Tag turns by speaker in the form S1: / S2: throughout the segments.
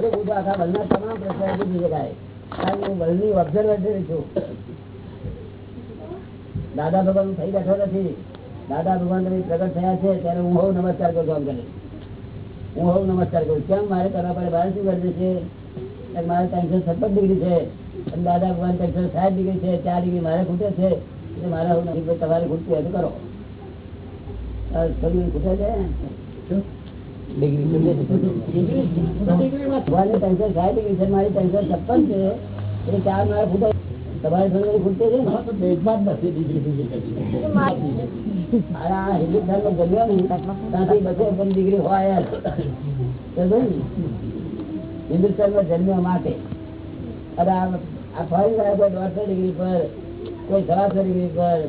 S1: દાદા ભગવાન થઈ બેઠો નથી. દાદા ભગવાન તમે પ્રગટ થયા છે, ત્યારે હું હોઉં નમસ્કાર કરું આમ કરી હું હોઉં નમસ્કાર કરું કેમ? મારે કરવા પડે બહાર શું કરે છે? મારે ત્રણસો છપ્પન ડિગ્રી છે. અને દાદા ભગવાન ત્રણસો સાત ડિગ્રી છે, ચાર ડિગ્રી મારે ખૂટે છે. એટલે મારે હું નથી તમારે ખૂટતું હોય તો કરો. શરીર ખૂટે છે? ડિગ્રી ભગવાનની ત્રણસો સાઠ ડિગ્રી છે મારી ત્રણસો છપ્પન છે એટલે ચાર મારે ખૂટે તમારે થોડી ઘણી ખૂટે છે ને અરે આ હિન્દુસ્તાનમાં જન્મ્યો ને ત્યાંથી બસો ઓગણ ડિગ્રી હોય જ. સમજો ને? હિન્દુસ્તાનમાં જન્મ્યા માટે અને આ આ ફોરેન વાળા કોઈ દોઢસો ડિગ્રી પર કોઈ સવાસો ડિગ્રી પર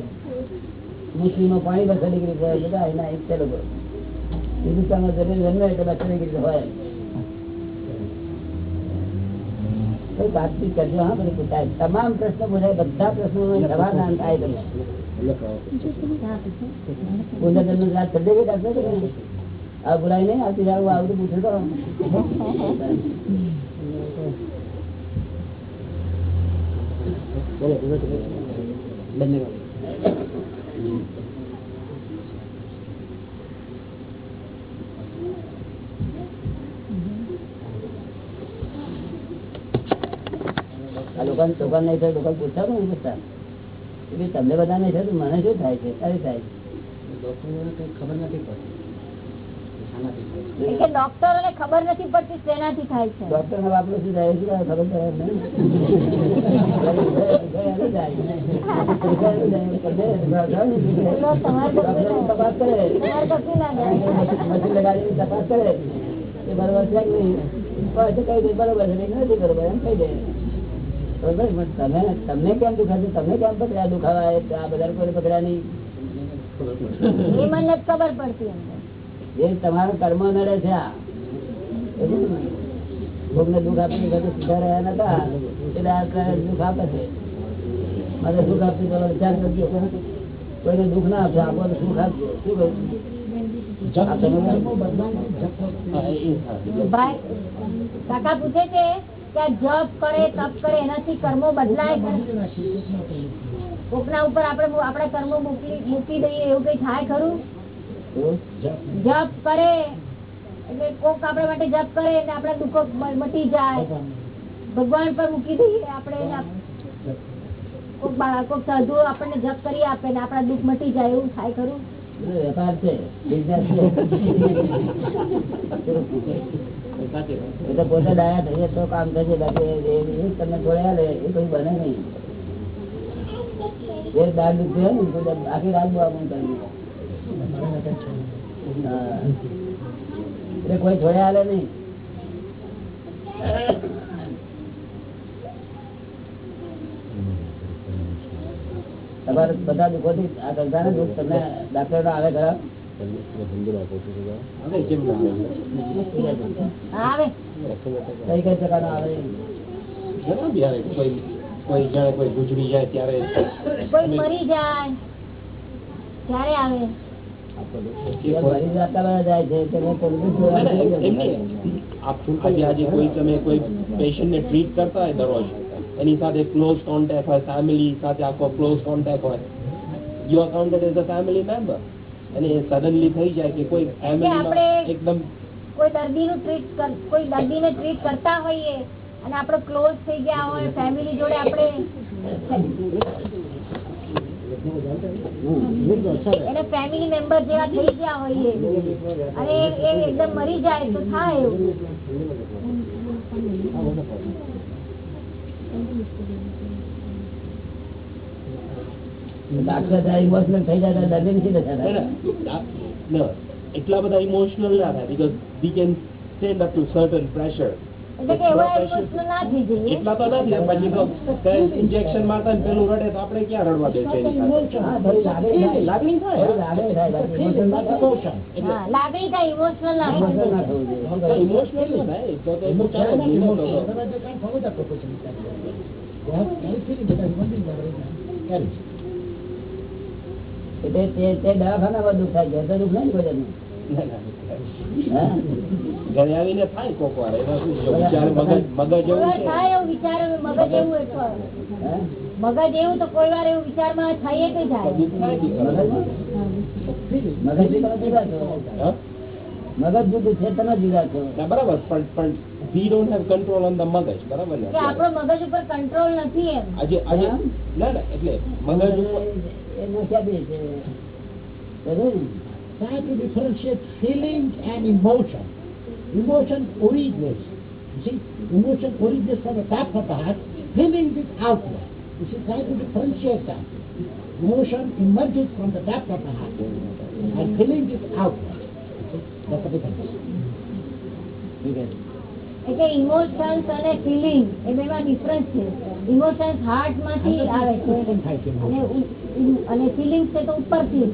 S1: મુસ્લિમો પાણી બસો ડિગ્રી પર બધા એના એક છે લોકો હિન્દુસ્તાનમાં જમીન જન્મે બસો ડિગ્રી હોય. વાતચીત કરજો, હા બધું પૂછાય. તમામ પ્રશ્નો પૂછાય, બધા પ્રશ્નો સમાધાન થાય તમે કરી કરશે નહીં? આવતી જાવ આવું પૂછે તો. આ લોકો દુકાન નહીં થાય દુકાન પૂછતા પણ નહીં પૂછતા એટલે તમને બધા નહીં થતું મને શું થાય છે? કઈ થાય
S2: એટલે ડોક્ટરો ને ખબર નથી પડતી થાય છે.
S1: ડોક્ટર ના બાપનું શું થાય શું ખબર તપાસ કરે. એ બરોબર છે બરોબર નથી બરોબર એમ કહી દે. તમે તમને કેમ દુખાશે? તમને કેમ પકડ્યા? દુખાવા આ બધા કોઈ પકડ્યા નહીં.
S2: જ ખબર પડતી અંદર
S1: એ તમારો કર્મ નડે છે ભોગને દુઃખ આપી વખતે સીધા રહ્યા નતા. એટલે આ દુઃખ આપે છે? મારે દુઃખ આપતી પેલો વિચાર કરજો. કોઈને દુઃખ ના આપે આપો તો સુખ આપજો. શું કહ્યું
S2: ભાઈ કાકા પૂછે છે કે જપ કરે તપ કરે એનાથી કર્મો બદલાય? કોકના ઉપર આપણે આપણા કર્મો મૂકી મૂકી દઈએ એવું કઈ થાય ખરું? જપ કરે એટલે કોક આપણા માટે જપ કરે એટલે આપણા દુઃખો મટી જાય. ભગવાન પર મૂકી દઈએ આપણે કોક કોક સાધુ આપણને જપ કરી આપે ને આપણા દુઃખ મટી જાય એવું થાય ખરું?
S1: વેપાર છે બિઝનેસ છે. એ તો પોતે ડાયા થઈએ તો કામ થશે બાકી એ- એ- એ તમને જોડ્યા લે એ કઈ બને નહીં. એ દાળ દૂધ છે ને તો આખી રાત બહુ આમ કરી હા. એટલે કોઈ જોડ્યા લે નહીં. તમારે બધા દુઃખોથી આ સંસાર દુઃખ તમને ડાક્ટર આવે ખરા.
S2: આવે
S1: કઈ કઈ
S3: કોઈ જાણે કોઈ ગુજરી જાય ત્યારે.
S2: કોઈ મરી જાય ત્યારે આવે.
S1: એ મરી જતા બધા જાય છે કે મેં પેલું જોયા
S3: ના, આજે કોઈ તમે કોઈ ટ્રીટ કરતા હોય દરરોજ? એની સાથે ક્લોઝ કોન્ટેક્ટ હોય ફેમિલી સાથે આખો ક્લોઝ કોન્ટેક્ટ હોય. You are counted as a family member અને એ સડનલી થઈ જાય કે કોઈ ફેમિલીમાં એકદમ
S2: કોઈ દર્દીનું ટ્રીટ કોઈ દર્દીને ટ્રીટ કરતા હોઈએ અને આપણે ક્લોઝ થઈ ગયા હોય ફેમિલી જોડે આપણે એને ફેમિલી મેમ્બર જેવા થઈ ગયા હોઈએ અને એ એકદમ મરી જાય તો થાય એવું
S1: ડાક્ટર જયારે ઇમોશનલ થઈ જાય ત્યારે દર્દી નથી
S3: ના,
S1: થતા
S3: ના, આ- ના, એટલા બધા ઇમોશનલ ના થાય because we can stand up to certain pressure
S2: એટલે
S3: તો નથી પછી તો ઇન્જેક્શન મારતા ને પેલું રડે તો આપણે ક્યાં રડવા
S1: થાય
S2: ઇમોશનલ થાય
S3: તો એનું ચાલે જ નહીં ને તો તો.
S1: એટલે તે તે દવાખાનામાં દુઃખ થાય ઘેર તો દુઃખ નહીં કોઈ જાતનું.
S3: ના, ના, ના.
S1: હા?
S3: ઘરે આવીને થાય કોક વાર. એમાં છે? વિચાર મગજ મગજ એવું
S2: થાય એવું વિચાર મગજ એવું મગજ એવું તો કોઈ વાર એવું વિચારમાં થાય કે જાય?
S1: મગજ? જુદું છે. તમે જુદા છો.
S3: બરાબર. પણ પણ વી કંટ્રોલ ઓન ધ મગજ બરાબર ને
S2: આપણો મગજ ઉપર કંટ્રોલ નથી એમ
S3: આજે આજે ના ના એટલે મગજ ઉપર
S1: એનો ક્યાં છે બરાબર
S4: Try to differentiate feelings and emotion. Emotion originates. You see, emotion originates from the top of the heart, feelings is outward. You see, try to differentiate that. Emotion emerges from the top of the heart, and feelings is outward. You see, that's the difference.
S1: You get છે.
S2: એટલે emotions અને feeling એ બેમાં difference છે. Emotions હાર્ટમાંથી આવે છે. અને feelings છે તો ઉપરથી.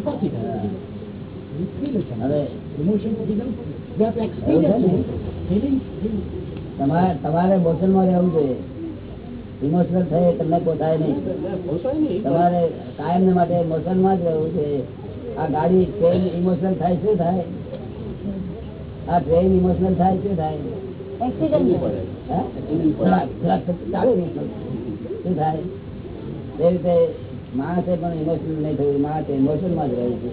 S1: તમારે તમારે મોશનમાં રહેવું જોઈએ. ઇમોશનલ થાય તમને પોસાય નહીં. તમારે કાયમ માટે મોશનમાં જ રહેવું જોઈએ. આ ગાડી ટ્રેન ઇમોશનલ થાય શું થાય? આ ટ્રેન ઇમોશનલ થાય શું થાય? માણસે પણ ઇમોશનલ નહીં થયું. માણસ ઇમોશનમાં જ રહ્યું છે.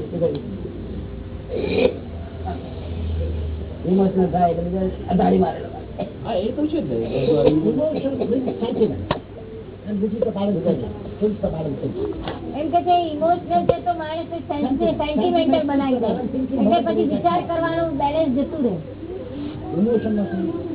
S1: ઇમોશનલ થાય એટલે અઢારી મારેલો.
S3: હા એ તો છે જ.
S2: એમ કે છે ઇમોશનલ છે તો માણસ સેન્ટિમેન્ટલ બનાવી દે. એટલે પછી વિચાર કરવાનું બેલેન્સ જતું રહે.
S4: નથી.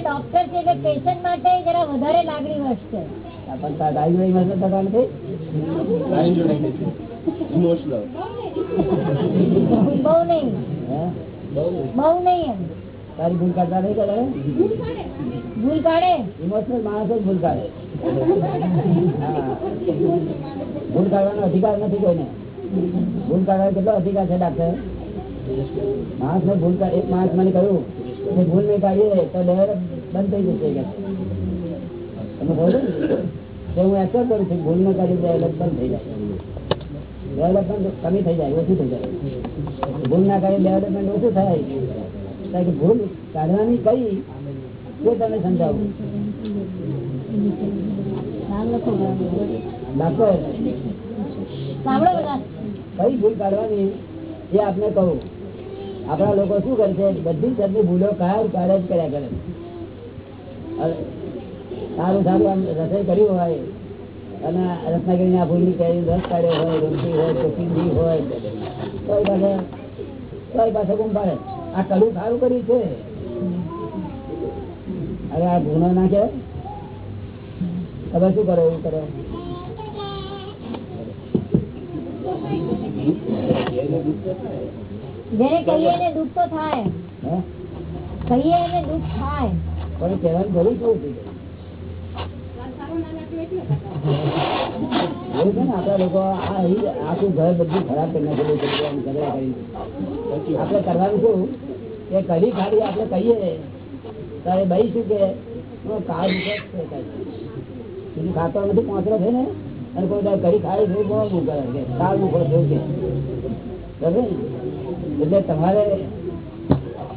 S1: ડોક્ટર
S2: છે એટલે પેશન્ટ માટે જરા વધારે લાગણી વધશે
S1: પણ ઇમોશનલ
S2: બહુ નહીં. બહુ નહીં એમ.
S1: તારી ભૂલ કાઢતા નહીં કરે
S2: ભૂલ કાઢે.
S1: ઇમોશનલ માણસો ભૂલ કાઢે. ભૂલ કાઢવાનો અધિકાર નથી કોઈને. ભૂલ કાઢવાનો કેટલો અધિકાર છે ડાક્ટર? માણસ ને ભૂલ કાઢ- એક માણસ મને કહ્યું કે ભૂલ નહીં કાઢીએ તો ડેવલપ બંધ થઈ જશે કે. તમે કહો? કે હું એક્સેપ્ટ કરું છું ભૂલ ન કાઢી ડેવલપ બંધ થઈ જાય. ડેવલપમેન્ટ કમી થઈ જાય ઓછું થઈ જાય. ભૂલ ના કાઢી ડેવલપમેન્ટ ઓછું થાય. કારણ કે ભૂલ કાઢવાની કઈ તે તમે સમજાવું.
S2: લખો.
S1: કઈ ભૂલ કાઢવાની એ આપને કહું. આપણા લોકો શું કરે છે? બધી જાતની ભૂલો કાઢ કાઢ જ કર્યા કરે. સારું સારું આમ રસોઈ કરી હોય અને રત્નાગીરી ના ભૂલની કરી રસ કાઢ્યો હોય રોટી હોય ચોકીંદી હોય તો એ પાસે તો પાસે ગુમ પાડે. આ કડું સારું કર્યું છે. અરે આ ગુનો ના તમે શું કરો એવું કરો?
S3: દુઃખ તો થાય
S2: જેને કહીએ એને દુઃખ તો થાય.
S1: હે?
S2: કહીએ એને દુઃખ થાય.
S1: પણ કહેવાનું જરૂર થવું હતી એવું છે ને આપડા લોકો આ અહીં આખું ઘર બધું ખરાબ કરી નાખેલું છે આમ ઝઘડા કરી
S3: સાચી વાત.
S1: આપણે કરવાનું શું કે કઢી ખાડી આપણે કહીએ ત્યારે ભાઈ શું કે હું કાળ મુખો જ છે કાંઈ. બીજું ખાતો નથી પાંચરો છે ને અને કોઈ દાડો કઢી ખાઈ છે બહુ મૂકે કે કાળ મુખો છે કે બરાબર ને? એટલે તમારે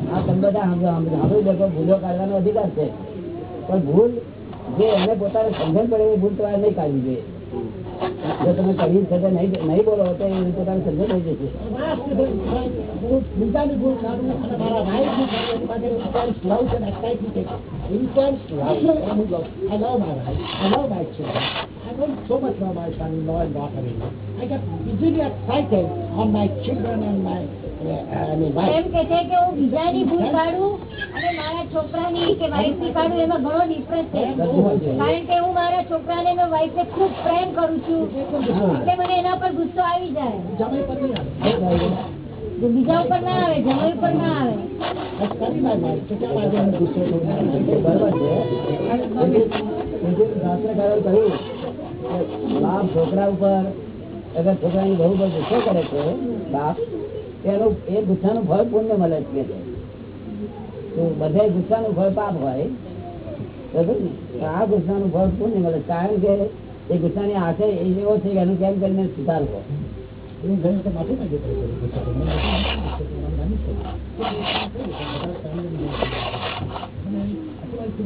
S1: આ તમે બધા સાંભળો- સાંભળી લો કે ભૂલો કાઢવાનો અધિકાર છે પણ ભૂલ જે એમને પોતાને સમજણ પડે એ ભૂલ તમારે નહીં કાઢવી જોઈએ જો તમે કહી સાથે નહીં નહીં બોલો તો એ પોતાને સમજણ થઈ જશે.
S4: I don't so much love my son-in-law and daughter-in-law. I got easily excited on my children and my
S2: એમ કે છે કે હું બીજાની ભૂલ કાઢું અને મારા છોકરાની કે વાઈફની કાઢું એમાં ઘણો ડિફરન્સ છે.
S1: બધું હોય છે.
S2: કારણ કે હું મારા મારા છોકરાને મેં વાઈફ ખૂબ પ્રેમ કરું છું. એટલે મને એના પર ગુસ્સો આવી જાય.
S4: જમાઈ પર નહીં આવે.
S2: જે બીજા ઉપર ના આવે જમાઈ ઉપર ના આવે.
S1: બાપ છોકરા ઉપર અગર છોકરાની બહુ બધું ગુસ્સો કરે છે? બાપ? તેનું એ ગુસ્સાનું ફળ પુણ્ય મળે છે કે તો બધા ગુસ્સાનું ફળ પાપ હોય બરોબર ને તો આ ગુસ્સાનું ફળ પુણ્ય મળે. કારણ કે એ ગુસ્સાની આશય એવો છે કે એનું કેમ કરીને સુધારવો.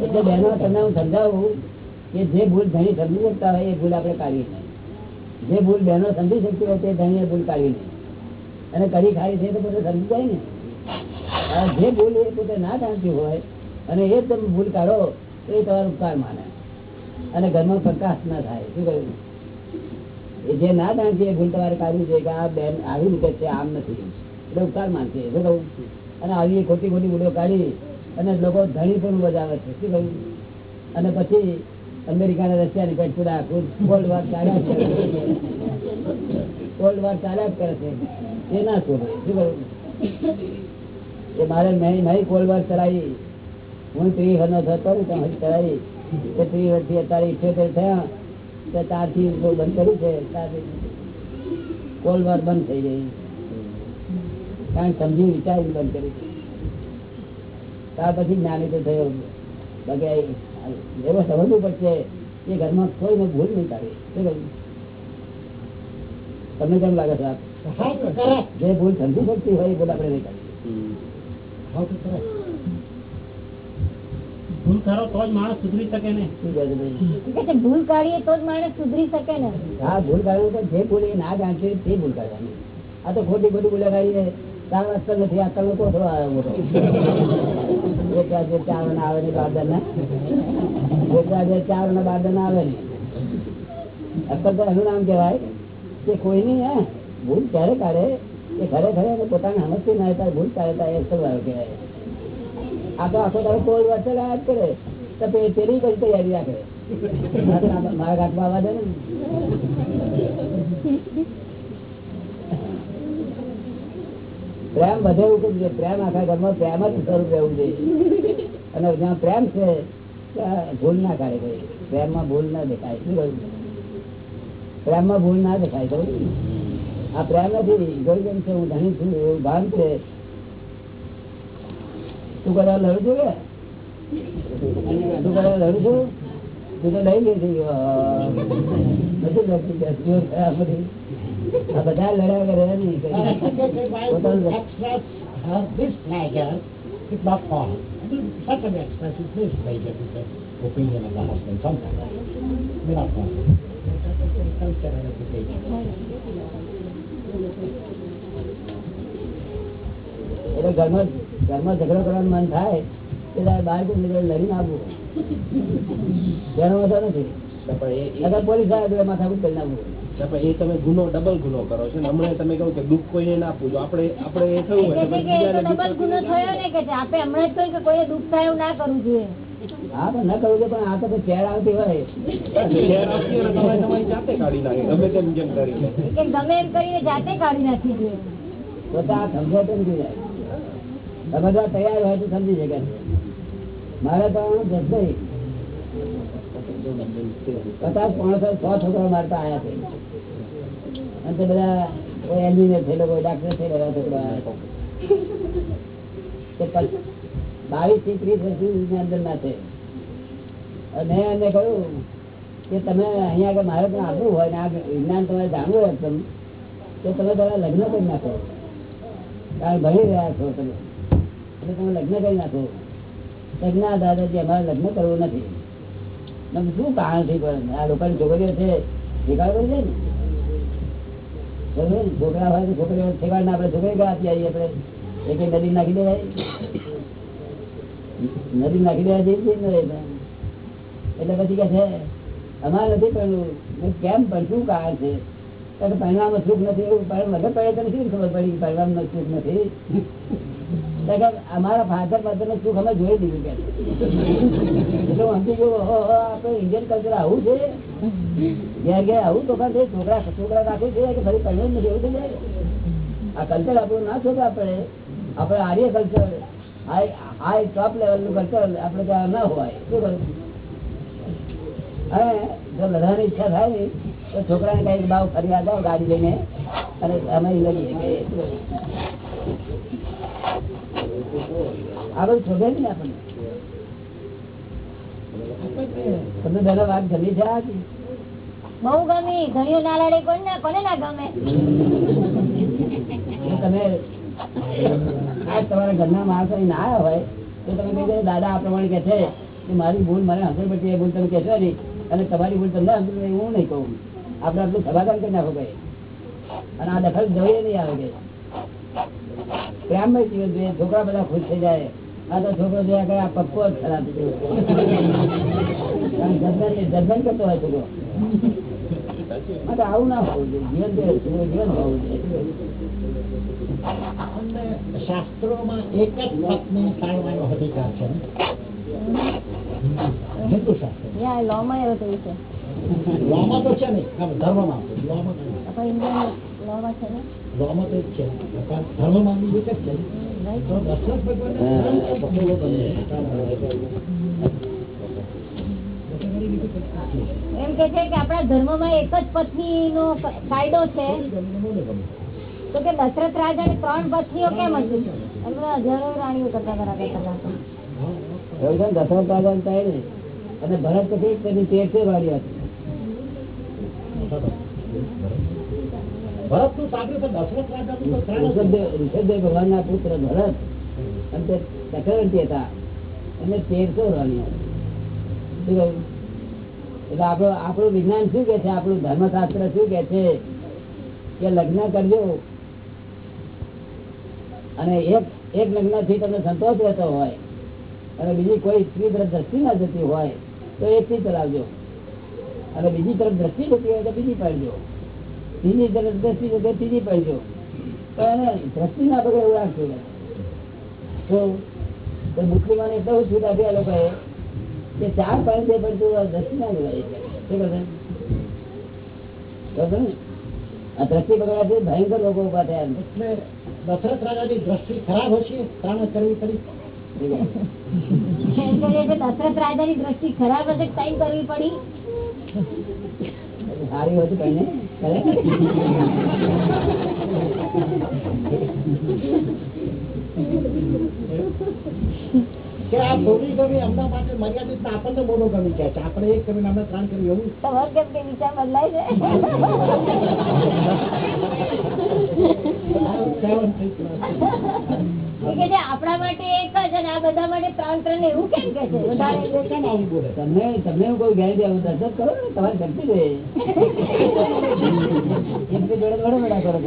S1: એટલે બહેનો તમને હું સમજાવું કે જે ભૂલ ધણી સમજી શકતા હોય એ ભૂલ આપણે કાઢી નહીં. જે ભૂલ બહેનો સમજી શકતી હોય તે ધણીએ ભૂલ કાઢી નહીં. અને કઢી ખાઈ છે તો બધું સમજી જાય ને. જે ભૂલ એ પોતે ના જાણતી હોય અને એ તમે ભૂલ કાઢો તો એ તમારો ઉપકાર માને. અને ઘરમાં પ્રકાશ ના થાય, શું કહ્યું? જે ના જાણતી એ ભૂલ તમારે કાઢવી છે કે આ બેન આવી રીતે છે, આમ નથી. એટલે ઉપકાર માનશે, શું કહું અને આવી ખોટી ખોટી ભૂલો કાઢી અને લોકો ધણી પણ બજાવે છે, શું કહ્યું? અને પછી અમેરિકાના રશિયાની પેટ પૂરા કોલ્ડ વાર ચાલ્યા કોલ્ડ વાર ચાલ્યા જ કરે છે. ના એ મારે મેં કોલ્ડ વાર ચલાવી હું ત્રીસ વર્ષનો થતો ને ત્રીસ વર્ષથી અત્યારે ઇઠ્યોતેર થયા. તો ત્યારથી બંધ કર્યું છે. કોલ્ડ બંધ થઈ ગઈ. કારણ સમજી વિચારી બંધ કરી ત્યાર પછી જ્ઞાની તો થયો. બાકી એવો સમજવું પડશે કે ઘરમાં કોઈને ભૂલ નહીં કાઢી શું? તમને કેમ લાગે છે? જે ભૂલ સમજી શકતી હોય એ ભૂલ આપણે નહીં?
S5: ભૂલ કરો તો જ માણસ સુધરી શકે ને.
S2: ભૂલ કાઢીએ તો જ માણસ સુધરી શકે ને.
S1: હા ભૂલ કાઢવી તો જે ભૂલ એ ના જાણતી તે ભૂલ કાઢવાની. આ તો ખોટી ખોટી ભૂલે કાઢીને તાર અક્કલ નથી અક્કલ નો કોથળો આવ્યો મોટો. એક આજે ચાર ના આવે ને બારદાન ના. એક આજે ચાર ના બારદાન આવે ને. અક્કલ તો એનું નામ કહેવાય કે કોઈ નહીં હે? ભૂલ ક્યારે કાઢે એ ખરેખર એને પોતાને સમજતી ના થાય ભૂલ કાઢે ત્યારે અક્કલ કહેવાય? આ તો આખો તારો કોઈ વર્ષે જ કરે. તો પેલી કઈ તૈયારી રાખે? મારા ઘાટમાં આવવા દે ને. પ્રેમ વધે એવું છે? પ્રેમ આખા ઘરમાં પ્રેમ જ સ્વરૂપ રહેવું જોઈએ અને જ્યાં પ્રેમ છે ભૂલ ના કાઢે ભાઈ. પ્રેમમાં ભૂલ ના દેખાય. શું કહ્યું? પ્રેમમાં ભૂલ ના દેખાય કહું આ પ્રેમ નથી જોઈ છે હું ધણી છું એવું ભાન છે તું કદાચ લડું છું કે તું કદાચ લડું છું તું તો લઈ ગઈ લીધી નથી લડતી આ બધી લડ્યા કરે નહીં
S4: Uh, secretary wife express her displeasure with not all. Secretary expresses displeasure with the opinion of the husband sometimes. Without all. Culture and education.
S1: એટલે ઘરમાં ઘરમાં ઝઘડો કરવાનું મન થાય કે તારે બહાર લડીને આવવું. વાંધો નથી.
S3: એ- એ
S1: પોલીસ આવે માથાકૂટ કરી નાખવું.
S3: એ તમે ગુનો ડબલ ગુનો કરો છો હમણાં તમે કહો કે દુઃખ કોઈને ના પૂછો. આપણે આપણે એ થયું
S2: ડબલ ગુનો થયો ને કે આપણે હમણાં જ કહ્યું કે કોઈને દુઃખ થાય એવું ના કરવું જોઈએ.
S1: હા પણ ન કરવું પણ આ તો પછી આવતી હોય.
S3: શેર આપતી હોય ને તમે તમારી જાતે કાઢી નાખે ગમે તેમ જેમ કરીને
S2: ગમે એમ કરીને જાતે કાઢી નાખવી જોઈએ
S1: તો તો આ સમજાતો નથી જાય. સમજવા તૈયાર હોય તો સમજી શકે. મારે તો જશે પચાસ પોણસો સો છોકરા મારતા આવ્યા છે. અને તે બધા કોઈ એન્જિનિયર થયેલો કોઈ ડાક્ટર થયેલો છોકરા. બાવીસથી ત્રીસ વર્ષની અંદર ના છે અને એમને કહ્યું કે તમે અહીંયા આગળ મારે પણ આવવું હોય ને આ વિજ્ઞાન તમારે જાણવું હોય તમે તો તમે તમારા લગ્ન કરી નાખો. કારણ ભણી રહ્યા છો તમે. એટલે તમે લગ્ન કરી નાખો. લગ્ન દાદાજી અમારે લગ્ન કરવું નથી. શું કારણ છે પણ? આ લોકોની છોકરીઓ છે ઠેકાડ કરી દે ને. છોકરા હોય તો છોકરીઓ ના આપણે છોકરી આપી આવીએ આપણે? એક નદી નાખી દેવાય. નદી નાખી દેવા જઈએ ને એટલે પછી કે છે, અમારે નથી પહેરવું કેમ પણ શું કારણ છે? કારણ સુખ નથી એવું પરિણામ પડે તો નથી ખબર પડી કે પરિણામમાં સુખ નથી? અમારા ફાધર મધરનું સુખ અમે જોઈ દીધું કે. ઇન્ડિયન કલ્ચર આવું છે. ઘેર ઘેર આવું તો છે, છોકરા છોકરા રાખવું છે, કે ફરી પહેલું નથી, એવું થઈ જાય આ કલ્ચર આપણું ના છોકરા પડે. આપણે Arya culture high top level culture આપણે ત્યાં ના હોય. શું કરું? જો લડવાની ઈચ્છા થાય ને તો છોકરાને કંઈક ભાવ ફરી આવો ગાડી લઈને. અને અમે લડીએ કે આ બધું ને આપણને. તમને પેલા વાત ગમી છે આજે?
S2: બહુ ગમી. ધણીઓ ના લડે કોણ ના કોને ના ગમે?
S1: તમે આ તમારા ઘરના માણસો ના આવ્યા હોય, તો તમે કહી દાદા આ પ્રમાણે કે છે કે મારી ભૂલ મને હસર પડતી ભૂલ તમે કહેશો નહીં, અને તમારી ભૂલ તમને હસર હું નહીં કહું. આપણે આટલું સમાધાન કરી નાખો ભાઈ? અને આ દખલ જોઈએ નહીં આવે કે. જીવન જોઈએ, છોકરા બધા ખુશ થઈ જાય. આ તો છોકરો જોયા કરે, આ પપ્પો જ ખરાબ જજમેન્ટ કરતો હોય છોકરો. આવું ના હોવું જોઈએ, જીવન જીવન હોવું જોઈએ.
S4: આપણને શાસ્ત્રોમાં એક જ મતને પાળવાનો અધિકાર છે હિન્દુ શાસ્ત્ર
S2: થયું છે
S4: લોમાં તો છે નહીં ધર્મમાં લોમાં
S2: ને?
S4: લોમાં તો છે. ધર્મમાં એક જ છે દશરથ.
S2: એમ કે છે કે આપણા ધર્મમાં એક જ પત્ની નો કાયદો છે તો કે દશરથ રાજા ને ત્રણ પત્નીઓ કેમ હતી? હજારો રાણીઓ કરતા કરતા
S1: ને દશરથ રાજા થાય અને ભરત પછી તેની તેરસે વાળી હતી.
S4: રાજાનું
S1: ઋષભદેવ ભગવાનના પુત્ર ભરત અને ચક્રવર્તી હતા. અને તેરસો રાણીઓ એટલે આપણું આપણું વિજ્ઞાન શું કે છે? આપણું ધર્મશાસ્ત્ર શું કે છે? કે લગ્ન કરજો. અને એક એક લગ્નથી તમને સંતોષ રહેતો હોય, અને બીજી કોઈ સ્ત્રી તરફ દ્રષ્ટિ ના જતી હોય, તો એકથી ચલાવજો. અને બીજી તરફ દ્રષ્ટિ જતી હોય તો બીજી પાડજો. ત્રીજી તરફ દ્રષ્ટિ જતી ત્રીજી પાડજો. તો એને દ્રષ્ટિ ના બગડે એવું રાખજો તો મુસ્લિમોને એટલું છૂટ આપી આ લોકોએ કે ચાર પાણી બે પડતું દ્રષ્ટિ ના બગડાય શું કહે આ દ્રષ્ટિ બગડવાથી ભયંકર લોકો ઊભા થયા.
S4: દશરથ રાજાની દ્રષ્ટિ ખરાબ હશે તાણે કરવી પડી.
S2: દશરથ રાજાની દ્રષ્ટિ ખરાબ હશે ટાઈમ કરવી પડી.
S1: સારી હતું કઈ કરે?
S4: કે આ મોનોગમી એમના માટે મર્યાદિત ના આપણને મોનોગમી કહે છે. આપણે એક કરીને આપણે ત્રણ કર્યું એવું?
S2: તમારો કેમ કે વિચાર બદલાય છે?
S4: સેવન થઈ ગયું.
S2: એ કે છે આપણા માટે એક જ અને આ બધા માટે ત્રણ ત્રણ એવું કેમ કે છે? વધારે
S4: એ કેમ
S1: તમને તમને કોઈ ગેરંટી આવું દર્શન કરો ને તમારી શક્તિ છે. એમની જોડે મેળા કરો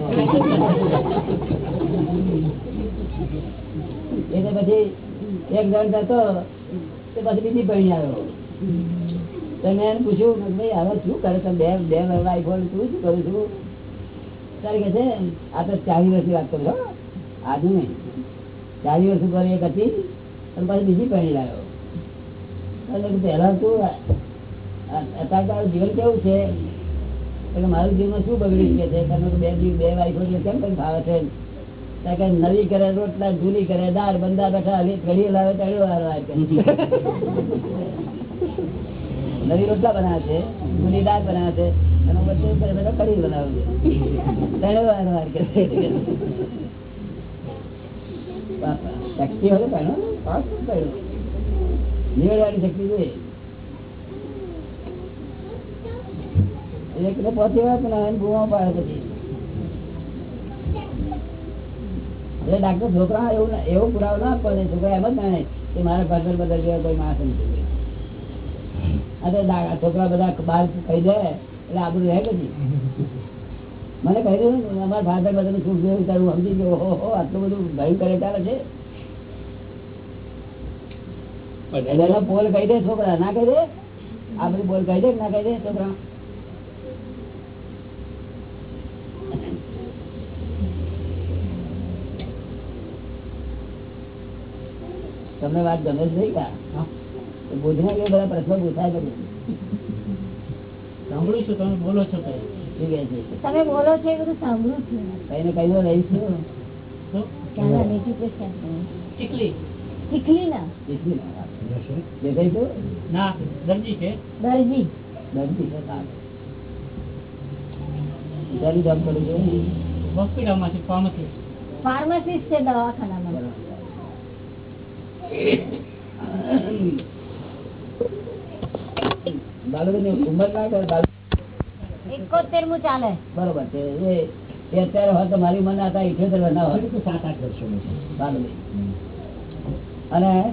S1: એટલે પછી એક જણ જતો તે પછી બીજી પૈણી આવ્યો. તમે એને પૂછ્યું ભાઈ, હવે શું કરે તમે બે બે વાઈફો તું શું કરું છું? તારે કે છે, આ તો ચાલીસ વર્ષની વાત કરું આજુ નહીં. ચાલીસ વર્ષ ઉપર એક હતી અને પછી બીજી પૈણી લાવ્યો એટલે પહેલાં તું અત્યારે તારું જીવન કેવું છે? એટલે મારું જીવન શું બગડી શકે છે તમે બે બે વાઈફો કેમ કઈ ભાવે છે? નવી કરે રોટલા જૂની કરે દાળ, બંદા બેઠા ઘડી લાવે તળ્યો. નવી રોટલા બનાવે છે જૂની દાળ બનાવે છે અને બધું બેઠા કઢી બનાવે છે. તળ્યો વાર વાર કરે શક્તિ હોય તો પહેરો પાસ શક્તિ જોઈએ એક તો પહોંચી વાત ને એને પાડે પછી. એટલે ડાક્ટર છોકરા એવું એવો પુરાવો ના પડે છોકરા એમ જ માને કે મારા પાછળ બદલ જેવા કોઈ માણસ નથી આ છોકરા બધા બહાર કહી દે એટલે આપણું રહે પછી. મને કહી દઉં અમારા ફાધર બધાનું સુખ જોયું તારું સમજી ગયો હો હો, આટલું બધું ભયંકર ચાલે છે. પોલ બોલ કહી દે છોકરા ના કહી દે? આ બધું બોલ કહી દે ના કહી દે છોકરા? તમને વાત ગમે છે નહીં કા?
S5: હા.
S1: કે બધા પ્રશ્નો પૂછાય બધું.
S5: સાંભળું છું તમે બોલો છો
S2: તમે બોલો છો એ બધું સાંભળું છું.
S1: કઈ ને કઈ રહીશું?
S2: ચીખલી ના
S1: એટલી ના દેખાય તો
S5: ના દરજી છે.
S2: દરજી.
S1: દર્દી છે.
S5: હોસ્પિટલમાં છે ફાર્મસી.
S2: ફાર્માસિસ્ટ છે દવાખાનામાં.
S1: અને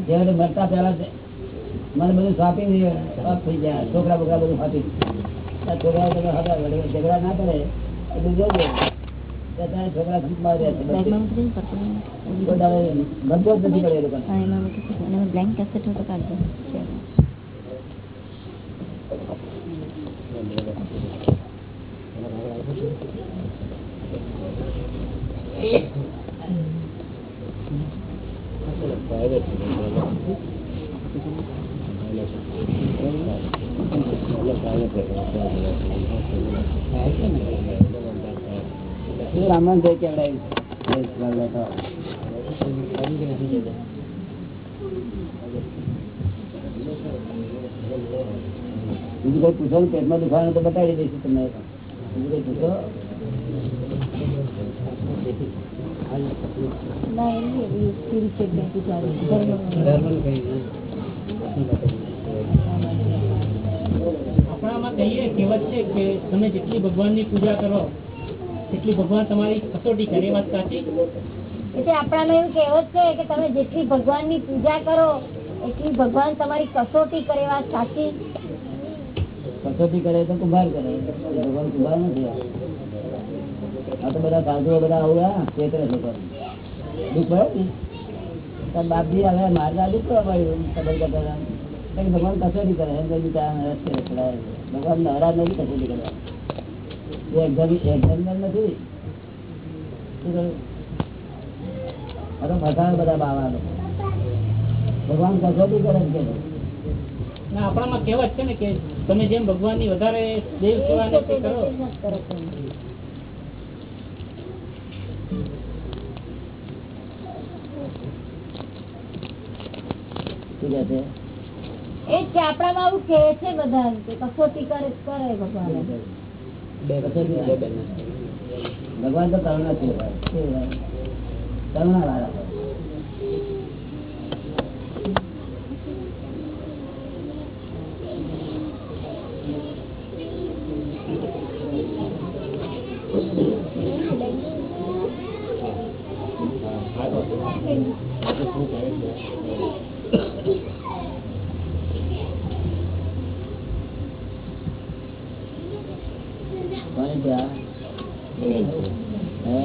S1: જેવડે મરતા પહેલા તે- મને બધું શોપિંગ થઈ ગયા. છોકરા બોકરા બધું શોપિંગ છોકરા બધા ઝઘડા ના કરે. બધું જોજો. તો અત્યારે છોકરા સુખમાં રહે છે.
S6: બ્લેન્ક કેસેટ કાઢજો
S1: શું રામન ભાઈ કેવડાવ્યું છે? બીજું કઈ પૂછો ને પેટમાં દુખાવાનું તો બતાવી દઈશું તમને બીજું કઈ પૂછો
S2: ના એમ નહીં, એ spiritual બેંક ચાલે ધર્મનું.
S5: આપણામાં કહીએ કહેવત છે કે તમે જેટલી ભગવાનની પૂજા કરો તેટલી ભગવાન તમારી કસોટી કરે વાત સાચી?
S2: એટલે આપણામાં એવું કહેવત છે કે તમે જેટલી ભગવાનની પૂજા કરો એટલી ભગવાન તમારી કસોટી કરે વાત સાચી.
S1: કસોટી કરે તો કુંભાર કરે ભગવાન કુંભાર નથી આ. તો બધા સાધુઓ બધા આવું ક્ષેત્ર છે દુઃખ પડે ને? બાપજી હવે મારતા દુઃખ પડ્યું ખબર કરતા ભગવાન કસોટી કરે એમ કઈ છે. ભગવાન નવરાજ નથી કસોટી કરવા. નથી? બધા બાવા ભગવાન કસોટી કરે છે કે માં
S5: ના આપણામાં કહેવત છે ને કે તમે જેમ ભગવાનની વધારે દેવ સેવા કરો.
S2: કે આપણામાં આવું કહે છે બધા કે કસોટી કરે કરે ભગવાન.
S1: ભગવાન તો કરુણા છે? કરુણા વાળા હોય. કોને ત્યાં? હે?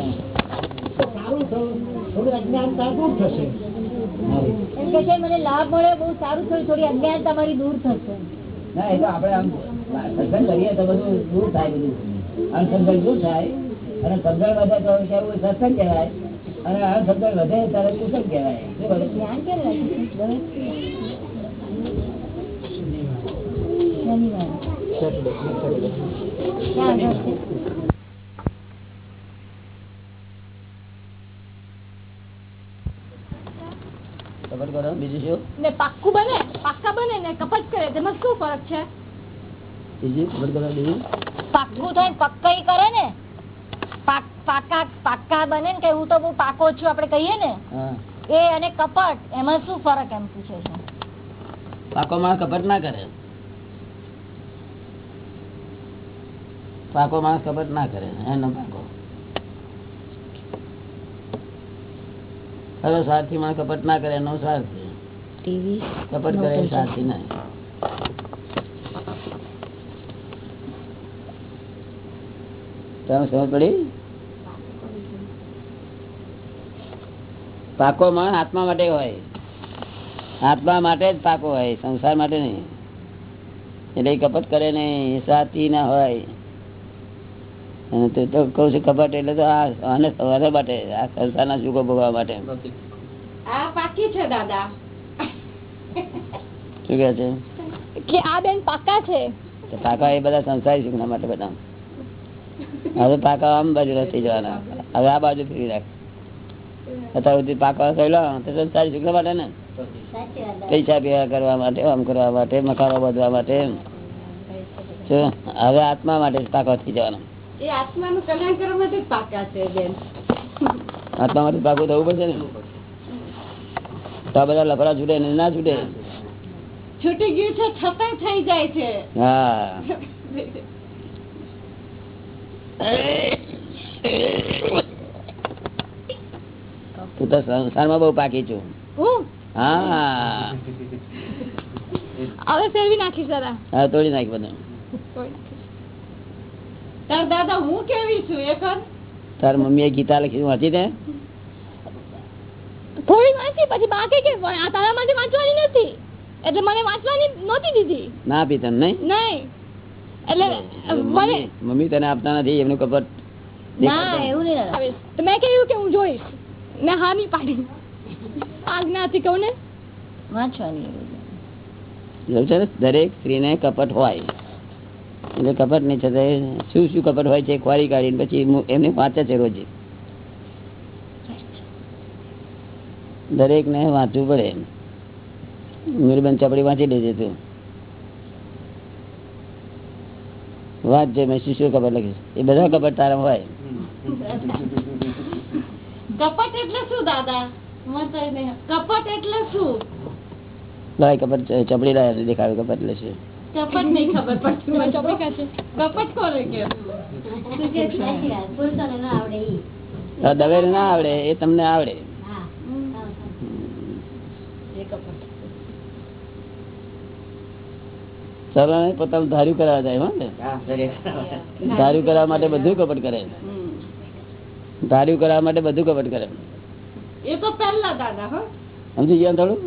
S4: સારું થયું થોડું અજ્ઞાનતા દૂર થશે મારી
S2: એમ કે છે મને લાભ મળે બહુ સારું થયું થોડી અજ્ઞાન તમારી દૂર થશે
S1: ના એ તો આપણે આમ સત્સંગ કરીએ તો બધું દૂર થાય બધું. અણસમજણ દૂર થાય અને સમજણ વધે તો કેવું સત્સંગ કહેવાય અને અણસમજણ વધે ત્યારે કુસંગ કહેવાય. શું કહ્યું?
S2: ધ્યાન કેમ રાખીશું? દરરોજ શનિવાર ક્યાં આગળ છે?
S1: ખબર કરો બીજું શું?
S7: ને પાક્કું બને? પાક્કા બને ને કપટ કરે તેમાં શું ફરક છે?
S1: બીજું ખબર કરો બીજું?
S2: પાક્કું થાય પક્કઈ કરે ને? પાક- પાકા પાક્કા બને ને કે હું તો બહુ પાકો છું આપણે કહીએ ને એ અને કપટ એમાં શું ફરક એમ પૂછે છે?
S1: પાકો માણસ કપટ ના કરે. પાકો માણસ કપટ ના કરે એનો પાકો. હવે સ્વાર્થી માણસ કપટ ના કરે એનો સ્વાર્થી
S6: ટીવી
S1: કપટ કરે નહીં. તમે સમજ પડી? પાકો માણસ આત્મા માટે હોય. આત્મા માટે જ પાકો હોય સંસાર માટે નહીં. એટલે કપટ કરે નહીં સાચી ના હોય. અને તે તો કઉ છું કપટ એટલે તો આ આને સવારે માટે આ સંસારના સુખો ભોગવા માટે.
S7: આ પાકી છે દાદા.
S1: શું કે છે?
S7: કે આ બેન પાકા છે.
S1: તો પાકા એ બધા સંસારી સુખના માટે બધા હવે પાકા આમ બાજુ નથી જવાના. હવે આ બાજુ ફરી રાખ. અત્યાર સુધી પાકા કહેલો તો સંસારી સુખના માટે ને. પૈસા ભેગા કરવા માટે આમ કરવા માટે મકાનો બાંધવા માટે હવે આત્મા માટે પાકા થઈ જવાના.
S8: આત્મા નું કલ્યાણ કરવા માટે પાકા છે બેન.
S1: આત્મા માટે પાકું થવું પડશે ને? તો બધા લફરા છૂટે ને ના છૂટે?
S8: છૂટી ગયું છે છતાં થઈ જાય છે.
S1: હા. તું તો સંસારમાં બહુ પાકી છું.
S7: હા? હવે ફેરવી
S1: હા તોડી નાખી બધું.
S8: તાર દાદા હું કેવી છું એ
S1: તાર મમ્મીએ ગીતા લખી વાંચી દે
S7: થોડી વાંચી પછી બાકી કે આ તારા માટે વાંચવાની નથી. એટલે મને વાંચવાની નહોતી દીધી.
S1: ના આપી નહીં?
S7: નહીં. એટલે મને
S1: મમ્મી તને આપતા નથી એમનું કપટ
S2: ના એવું નહીં
S7: તો મેં કહ્યું કે હું જોઈશ. મેં હા નહીં પાડી. આજ્ઞાથી કહું ને.
S2: વાંચવાની
S1: દરેક સ્ત્રીને કપટ હોય. એટલે કપટ નહીં છતાં શું શું કપટ હોય છે? ખોરી કાઢીને પછી એમને વાંચે છે રોજ. દરેક ને વાંચવું પડે. મીરબેન ચપડી વાંચી લેજે તું. વાંચજે મેં શું શું ખબર લખીશ એ બધા ખબર તારા હોય.
S8: કપટ એટલે શું દાદા? મને તો એ નહીં. કપટ એટલે શું?
S1: લાય કપટ ચોપડી લાય દેખાડે કપટ એટલે શું
S8: કપટ નહીં ખબર પડતી મને.
S7: ચોપડી કાં છે
S8: કપટ કોને કે
S2: પુરુષોને ના આવડે ઈ.
S1: તો દવેર ના આવડે એ તમને આવડે
S2: હા
S8: એ કપટ
S1: ચલો પોતાનું ધાર્યું કરાવવા જાય હો ને? ધાર્યું કરાવવા માટે બધું કપટ કરે. ધાર્યું કરાવવા માટે બધું કપટ કરે.
S8: એ તો પહેલા દાદા હો.
S1: સમજી ગયા થોડું?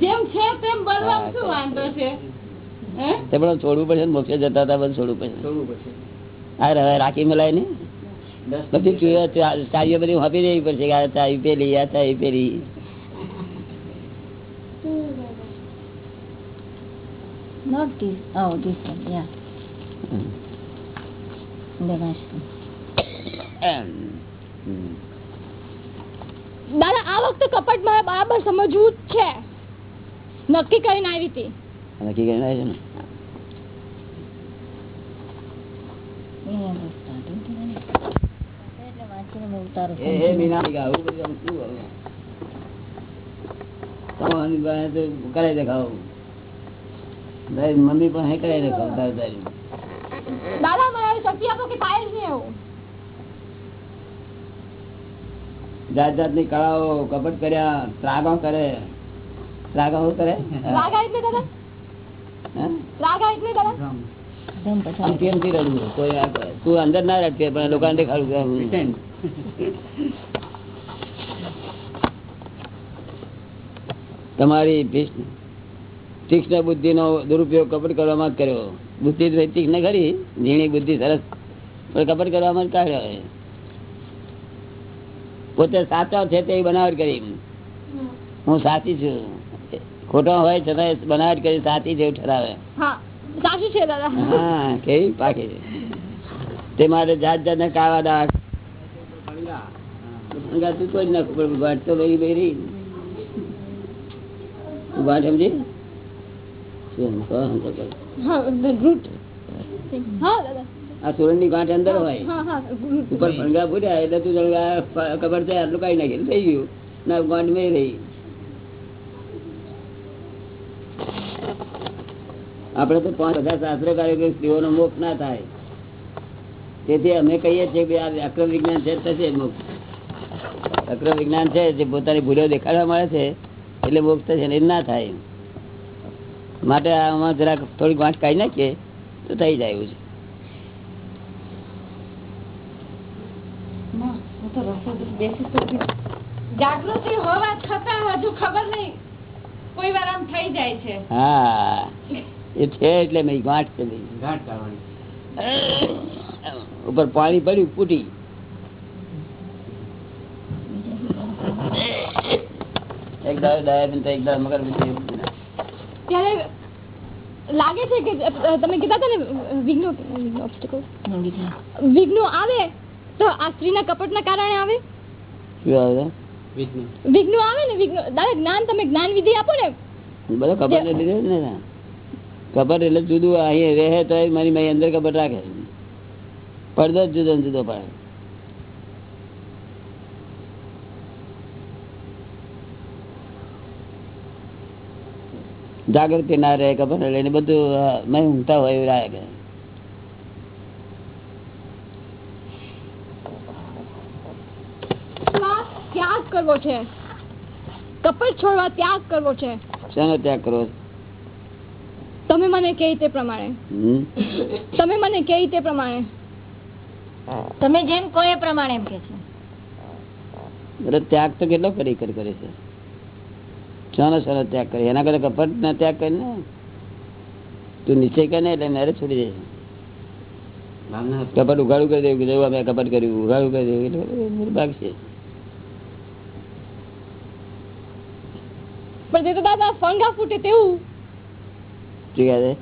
S8: જેમ છે તેમ બોલવામાં શું વાંધો છે?
S1: તે પણ છોડવું પડશે મોક્ષે જતા હતા બધું છોડવું પડશે. હા હવે રાખી મલાય ને બધી ચાવીઓ બધી આપી દેવી પડશે કે આ ચાવી પેલી આ ચાવી પેલી
S2: not this oh this one yeah Mm. I see.
S1: એમ. હમ.
S7: દાદા આ વખતે કપટ મારે બરાબર સમજવું જ છે નક્કી કરીને આવી હતી
S1: નક્કી કરીને આવી છે ને કરાવી દેખાવ મમ્મી પણ હે કરાવી દેખાવ તારી
S7: દાદા મને શક્તિ આપો કે થાય જ નહીં એવું
S1: જાતની કળાઓ કપટ કર્યા ત્રાગો કરે. ત્રાગો કરે. તું અંદર ના રડકે પણ લોકોને દેખાડું કે તમારી તીક્ષ્ણ બુદ્ધિનો દુરુપયોગ કપટ કરવામાં જ કર્યો. બુદ્ધિ તીક્ષ્ણ ખરી ઝીણી બુદ્ધિ સરસ. પણ કપટ કરવામાં જ કાઢ્યો પોતે સાચા છે તે બનાવટ કરી. હું સાચી છું. ખોટો હોય છતાં બનાવટ કરી સાચી જેવું ઠરાવે.
S7: સાચું છે દાદા.
S1: હા કેવી પાકી. તે મારે જાત જાત ને કાવા દાખલા તું કોઈ જ નાખવું પડે વાટ તો સમજી? આ સુરંગની ગાંઠ અંદર હોય.
S7: હા હા root.
S1: ઉપર ભંગા ફૂટ્યા એટલે તું જાણે ખબર છે આટલું કાઢી નાખી થઈ ગયું. ના ગાંઠ મેં રહી. આપણે તો પાંચ બધા શાસ્ત્રો કાઢ્યું કે સ્ત્રીઓનો મોક્ષ ના થાય. તેથી અમે કહીએ છીએ કે આ અક્રમ વિજ્ઞાન છે થશે મોક્ષ. અક્રમ વિજ્ઞાન છે જે પોતાની ભૂલો દેખાડવા મળે છે એટલે મોક્ષ થશે એ ના થાય. માટે આમાં જરાક થોડીક ગાંઠ કાઢી નાખીએ તો થઈ જાય એવું છે
S8: હું તો રસોઈ બેસી તો ગઈ. જાગૃતિ હોવા છતાં હજુ ખબર નહીં કોઈ વાર આમ થઈ જાય છે
S1: હા એ છે એટલે મેં ગાંઠ છે મેં. ઉપર પાણી પડ્યું ફૂટી એક દાડો દયા એક દાડો મગર ના.
S7: ત્યારે લાગે છે કે તમે કીધા હતા ને વિઘ્નો વિઘ્નો વિઘ્નો. આવે તો આ સ્ત્રીના કપટના કારણે આવે?
S1: શું આવે? છે?
S7: વિઘ્નો આવે ને વિઘ્નો દાદા જ્ઞાન તમે જ્ઞાન વિધિ આપો ને.
S1: બધો કપટ લીધે જ ને કપટ એટલે જુદું અહીં રહે તો મારી મારી અંદર કપટ રાખે પડદો જુદો જુદો પાડે. જાગૃતિ ના રહે ખબર એટલે બધું મેં ઊંઘતા હોય એવું
S7: તો ત્યાગ કરવો છે. કપટ છોડવા ત્યાગ કરવો છે.
S1: શાનો ત્યાગ કરવો
S7: તમે મને કહે રીતે પ્રમાણે? તમે મને કહે રીતે પ્રમાણે?
S2: તમે જેમ કોઈ એ પ્રમાણે એમ કે છે.
S1: એટલે ત્યાગ તો કેટલો કરી કરી કરે છે. શાનો શાનો ત્યાગ કરે. એના કરતા કપટ ના ત્યાગ કરે ને તું નીચે કરે એટલે મેરેજ છોડી દે. કપટ ઉઘાડું કરી દેવું જેવું અમે કપટ કર્યું ઉઘાડું કરી દેવું એટલે નિર્ભાગ છે.
S7: પણ તે તો દાદા ફણગા ફૂટે તેવું.
S1: શું છે?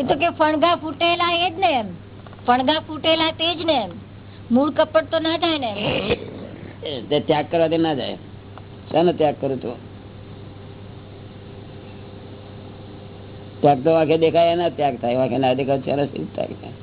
S2: એ તો કે ફણગા ફૂટેલા એ જ ને એમ. ફણગા ફૂટેલા તે જ ને એમ. મૂળ કપટ તો ના જાય ને
S1: ત્યાગ કરવાથી ના જાય. શાનો ત્યાગ કરું તો ત્યાગ તો વાંખે દેખાય એના ત્યાગ થાય. વાંખે ના દેખાય ત્યારે શું ત્યાગ થાય?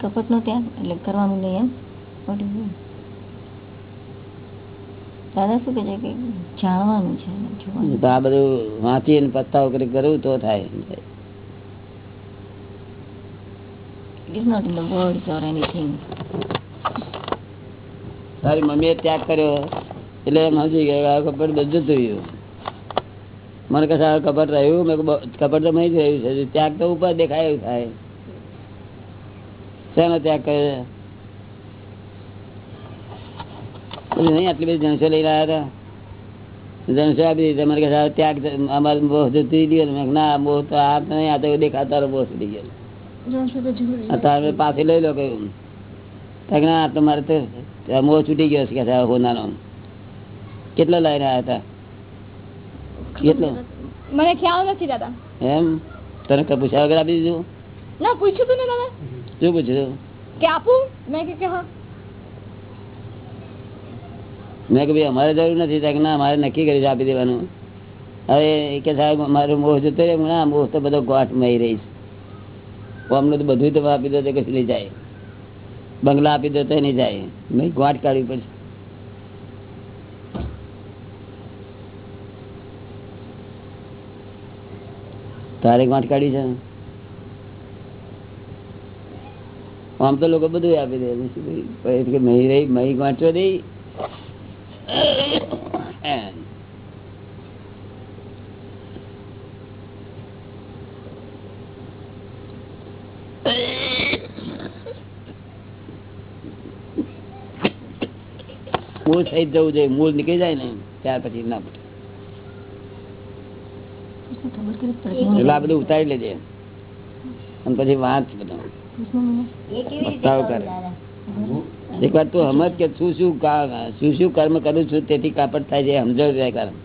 S6: કપટ નો ત્યાગ એટલે કરવાનું નહીં એમ? દાદા શું કહે છે કે જાણવાનું છે
S1: તો આ બધું વાંચી અને પત્તાઓ કરી કરવું તો થાય
S6: It is not in the words or anything.
S1: તારી મમ્મીએ ત્યાગ કર્યો એટલે એમ સમજી ગયા કપડ બધું થયું મને કહે આ કપડ રહ્યું? મેં કપડ તો મહી જ રહ્યું છે. ત્યાગ તો ઉપર દેખાય એવું થાય. શેનો ત્યાગ કર્યો બોલી, નહીં આટલી બધી જણસો લઈને આવ્યા હતા? જણસો આપી દીધી. તમારે કે ત્યાગ અમારે મોહ જતી ગયો. ના મોહ તો આ નહીં આ તો દેખાતા મોહ છૂટી ગયો. તમે પાછી લઈ લો કહ્યું ના આ તો મોહ છૂટી ગયો છે કે હોનારો કેટલો લઈને આવ્યા હતા? કેટલો?
S7: મને ખ્યાલ નથી દાદા.
S1: એમ? તને કઈ પૂછ્યા વગર આપી દીધું?
S7: ના પૂછ્યું તું ને દાદા?
S1: શું પૂછ્યું?
S7: કે આપું? મેં કે હા.
S1: મેં કે અમારે જરૂર નથી. ત્યાં ના, મારે નક્કી કરી આપી દેવાનું. હવે કે સાહેબ, મારો મોહ જતો રહે ના, મોહ તો બધો ગોઠ મહી રહી છે. તો બધું તમે આપી દો તો કશું નહીં જાય બંગલા આપી દો તો નહીં જાય નહીં ગોઠ કાઢવી પડશે. તારે ગાંઠ કાઢી છે? આમ તો લોકો બધું આપી દે. મહી રહી, મહી ગાંઠો દઈ મૂળ થઈ જવું જોઈએ. મૂળ નીકળી જાય ને ત્યાર પછી ના પડે. એટલે આ બધું ઉતારી લેજે. અને પછી વાંચ બધું
S2: એ કેવી રીતે
S1: પસ્તાવો
S2: કરું.
S1: એક વાર તું સમજ કે શું શું શું શું કર્મ કરું છું તેથી કાપડ થાય છે સમજણ જાય કર્મ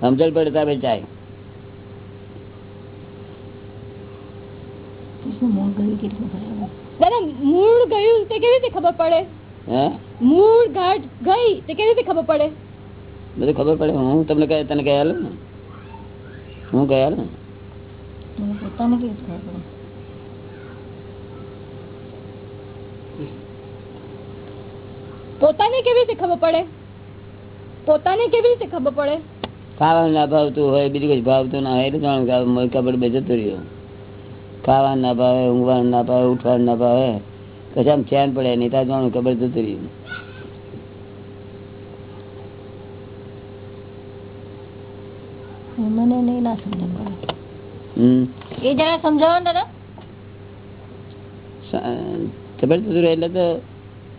S1: સમજણ પડે તારે જાય
S7: મૂળ ગયું તે કેવી રીતે ખબર પડે?
S1: હે?
S7: મૂળ ઘાટ ગઈ તે કેવી રીતે ખબર પડે?
S1: બધું ખબર પડે. હું તમને કહે તને કહે ને? હું કહે ને?
S6: પોતાને કેવી ખબર પડે?
S7: પોતાને કેવી રીતે ખબર પડે? પોતાને કેવી રીતે ખબર પડે?
S1: ખાવાનું ના ભાવતું હોય બીજું કઈ ભાવતું ના હોય જાણું કે આ મોય કપડ બે જતું રહ્યો. ખાવાનું ના ભાવે ઊંઘવાનું ના ભાવે ઉઠવાનું ના ભાવે પછી આમ ચેન પડે નહીં ત્યાં જાણું કબડ જતું રહ્યું.
S6: મને નહીં ના સમજણ પડે.
S2: એ જરા સમજાવો ને દાદા.
S1: જતું રહે એટલે તો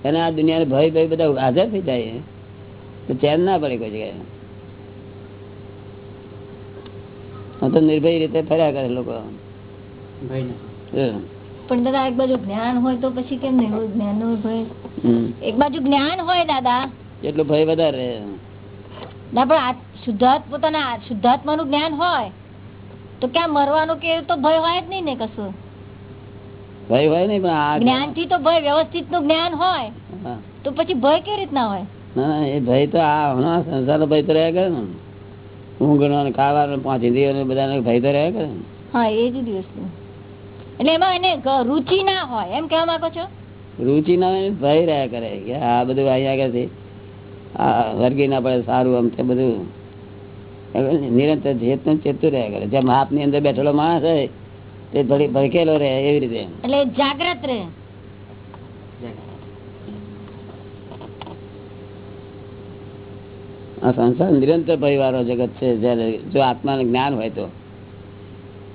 S1: અને આ દુનિયાને ભય ભય બધા હાજર થઈ જાય તો ચેન ના પડે કોઈ જગ્યાએ. તો નિર્ભય રીતે ફર્યા કરે લોકો.
S2: પણ દાદા એક બાજુ જ્ઞાન હોય તો પછી કેમ નહીં જ્ઞાન નો ભય. એક બાજુ જ્ઞાન હોય દાદા.
S1: એટલું ભય વધારે
S2: ના પણ આ પોતાના પોતાના શુદ્ધાત્માનું જ્ઞાન હોય તો ક્યાં મરવાનું કે તો ભય હોય જ નહીં ને કશું?
S1: ભય હોય નહીં પણ
S2: જ્ઞાનથી તો ભય વ્યવસ્થિતનું જ્ઞાન હોય તો પછી ભય કેવી રીતના હોય?
S1: ના ના એ ભય તો આ હમણાં સંસારનો ભય તો રહ્યા કરે ને. ઊંઘવાનો ખાવાનો પાંચ ઇન્દ્રિયો બધાનો ભય તો રહ્યા કરે ને.
S2: હા એ જ વસ્તુ એટલે એમાં એને રુચિ ના હોય એમ કેવા માંગો છો?
S1: રુચિ ના હોય ભય રહ્યા કરે કે આ બધું અહીંયા આગળથી આ વર્ગી ના પડે સારું આમ તે બધું. નિરંતર ચેતન ચેતતું રહ્યા કરે. જેમ હાથની અંદર બેઠેલો માણસ હોય તે ભડકેલો રહે એવી રીતે.
S2: એટલે જાગ્રત રહે.
S1: આ સંસાર નિરંતર ભયવાળો જગત છે જયારે જો આત્માનું જ્ઞાન હોય તો.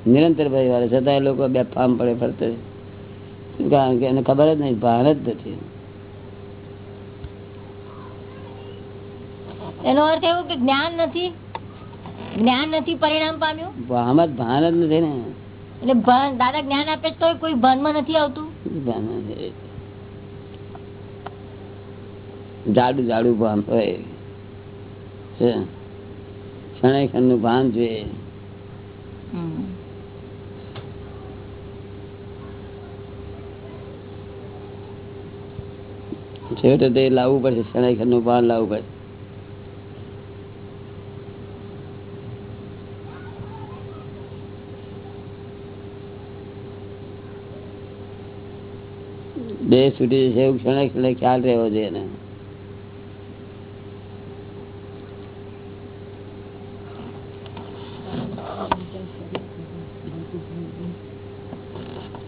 S1: નિરંતર ભયવાળો છતાં એ લોકો બેફામ પડે ફરતે. કારણ કે એને ખબર જ નહીં ભાન જ નથી.
S2: એનો અર્થ એવું કે જ્ઞાન નથી જ્ઞાન નથી પરિણામ પામ્યું?
S1: ભાન જ ભાન જ નથી ને.
S2: એટલે ભાન દાદા જ્ઞાન આપે તો કોઈ ભાનમાં નથી આવતું?
S1: જાડું જાડું ભાન હોય. છે. ખંડ ક્ષણનું ભાન જોઈએ. છેવટે તે લાવવું પડશે શણાઈ નું ભાન લાવવું પડશે. દેહ છૂટી જશે એવું ક્ષણે ક્ષણે ખ્યાલ રહેવો જોઈએ ને.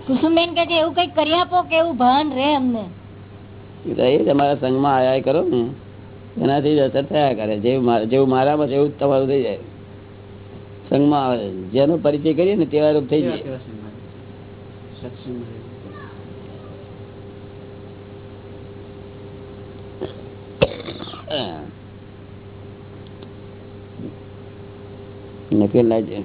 S2: કુસુમબેન કે એવું કંઈક કરી આપો કે એવું ભાન રહે અમને?
S1: તો એ સંઘમાં આયા કરો ને. એનાથી જ અસર થયા કરે. જેવું મારા- જેવું મારામાં છે એવું તમારું થઈ જાય. સંઘમાં આવે. જેનો પરિચય કરીએ ને તેવા રૂપ થઈ જાય. નક્કી લાગે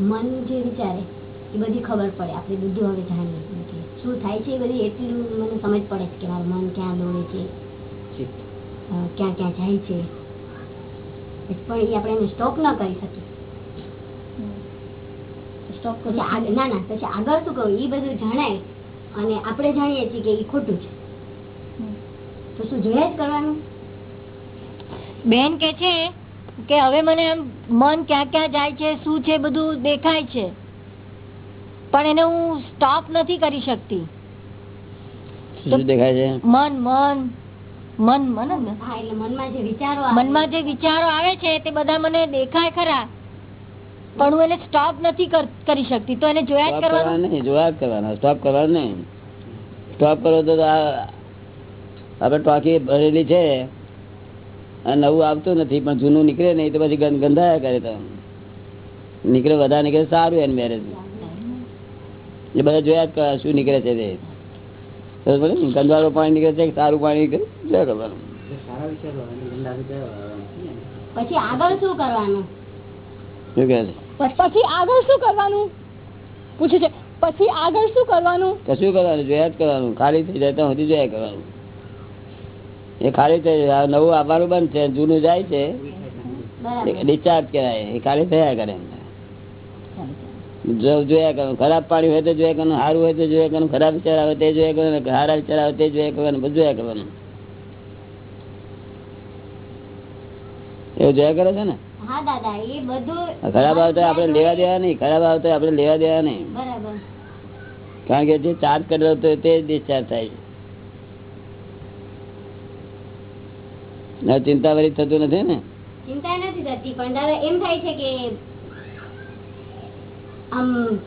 S9: મન જે વિચારે એ બધી ખબર પડે. આપણે બધું હવે જાણીએ કે શું થાય છે એ બધી એટલું મને સમજ પડે છે કે મારું મન ક્યાં દોડે છે. ક્યાં ક્યાં જાય છે. પણ એ આપણે એને સ્ટોપ ન કરી શકીએ. સ્ટોપ પછી ના ના પછી આગળ શું કહું એ બધું જણાય અને આપણે જાણીએ છીએ કે એ ખોટું છે. તો શું જોયા જ કરવાનું?
S2: બેન કે છે કે હવે મને એમ મન ક્યાં ક્યાં જાય છે શું છે બધું દેખાય છે. પણ એને હું સ્ટોપ નથી કરી શકતી.
S1: શું દેખાય છે?
S2: મન મન મન મન
S9: મનમાં જે વિચારો આવે,
S2: મનમાં જે વિચારો આવે છે તે બધા મને દેખાય ખરા. પણ હું એને સ્ટોપ નથી કરી શકતી. તો એને જોયા જ કરવાનું?
S1: નહીં જોયા જ કરવાના. સ્ટોપ કરવાનું નહીં. સ્ટોપ કરો તો આ આપણે ટોકી ભરેલી છે. અને નવું આવતું નથી પણ જૂનું નીકળે નહીં તો પછી ગંધાયા કરે તો. નીકળે વધારે નીકળે સારું એને મેરેજ એ બધા જોયા જ કરવા શું નીકળે છે તે. ગંદવાળું પાણી નીકળે છે સારું પાણી નીકળે? જોયા કરવાનું.
S9: પછી આગળ શું કરવાનું?
S1: શું કહે છે?
S7: પછી આગળ શું કરવાનું? પૂછે છે પછી આગળ શું કરવાનું?
S1: કશું કરવાનું? જોયા જ કરવાનું. ખાલી થઈ જાય તો સુધી જોયા કરવાનું. એ ખાલી થઈ જાય. નવું આવવાનું બંધ છે જૂનું જાય છે. ડિસ્ચાર્જ કરાય એ ખાલી થયા કરે જો જોયા કરવાનું ખરાબ પાણી હોય તો જોયા કરવાનું સારું હોય તો જોયા કરવાનું ખરાબ વિચાર આવે તે જોયા કરવાનું સારા વિચાર આવે તે જોયા કરવાનું બધું જોયા કરવાનું. એવું જોયા કરે છે ને? ખરાબ આવતા આપણે લેવા દેવા નહીં ખરાબ આવતા આપણે લેવા દેવા નહીં. કારણ કે જે ચાર્જ કરેલો હતો તે ડિસ્ચાર્જ થાય છે. ચિંતા વળી થતું નથી ને?
S9: ચિંતા નથી થતી પણ એમ થાય છે કે આમ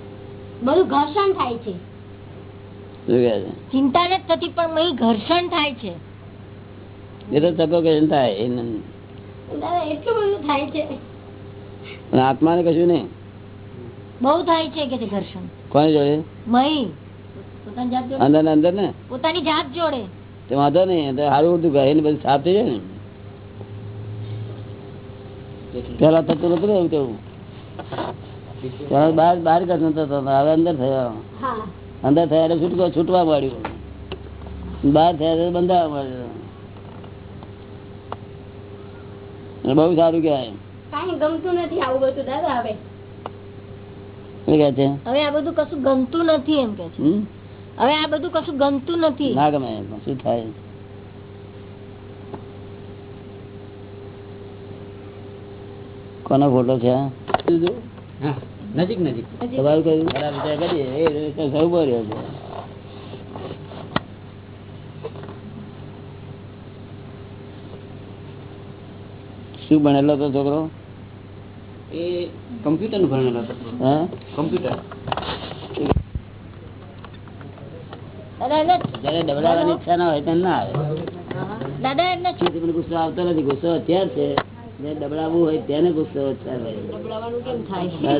S9: બધું ઘર્ષણ થાય છે.
S1: શું કહે છે?
S2: ચિંતા નથી થતી પણ મહી ઘર્ષણ થાય છે.
S1: એ તો સફોકેશન થાય એ ન-
S9: દાદા એટલું બધું થાય છે.
S1: અને આત્માને કશું નહીં?
S2: બહુ થાય છે કે ઘર્ષણ.
S1: કોની જોડે?
S2: મહી. જાત જોડે.
S1: અંદર ને અંદર ને
S2: પોતાની જાત જોડે.
S1: તે વાંધો નહીં સારું બધું ઘરે બધું સાફ થઈ જાય ને? પેલા થતું નતું એવું તેવું. બહાર બહાર કરતો હતો હવે અંદર થયો. અંદર થયા એટલે છૂટકો છૂટવા મળ્યું બહાર થયા એટલે બંધાવા મળ્યું બહુ સારું કહેવાય.
S9: કાંઈ ગમતું નથી આવું બધું દાદા હવે.
S1: શું છે?
S2: હવે આ બધું કશું ગમતું નથી એમ કે છે. હવે આ બધું કશું ગમતું નથી.
S1: ના ગમે શું થાય? કોનો ફોટો છે?
S10: નજીક નજીક.
S1: તમારું કયું ખરાબ વિચાર કરીએ? એ રીતે ઊભો રહ્યો છે. શું ભણેલો હતો છોકરો?
S10: એ કમ્પ્યુટરનું ભણેલો હતો.
S1: હે?
S10: કમ્પ્યુટર.
S1: જયારે ડબડાવાની ઈચ્છા ના હોય ત્યારે ના આવે.
S2: દાદા
S1: એટલે ગુસ્સો આવતો નથી. ગુસ્સો અત્યાર છે. જે ડબડાવવું હોય તેને ગુસ્સો